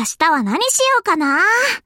明日は何しようかな。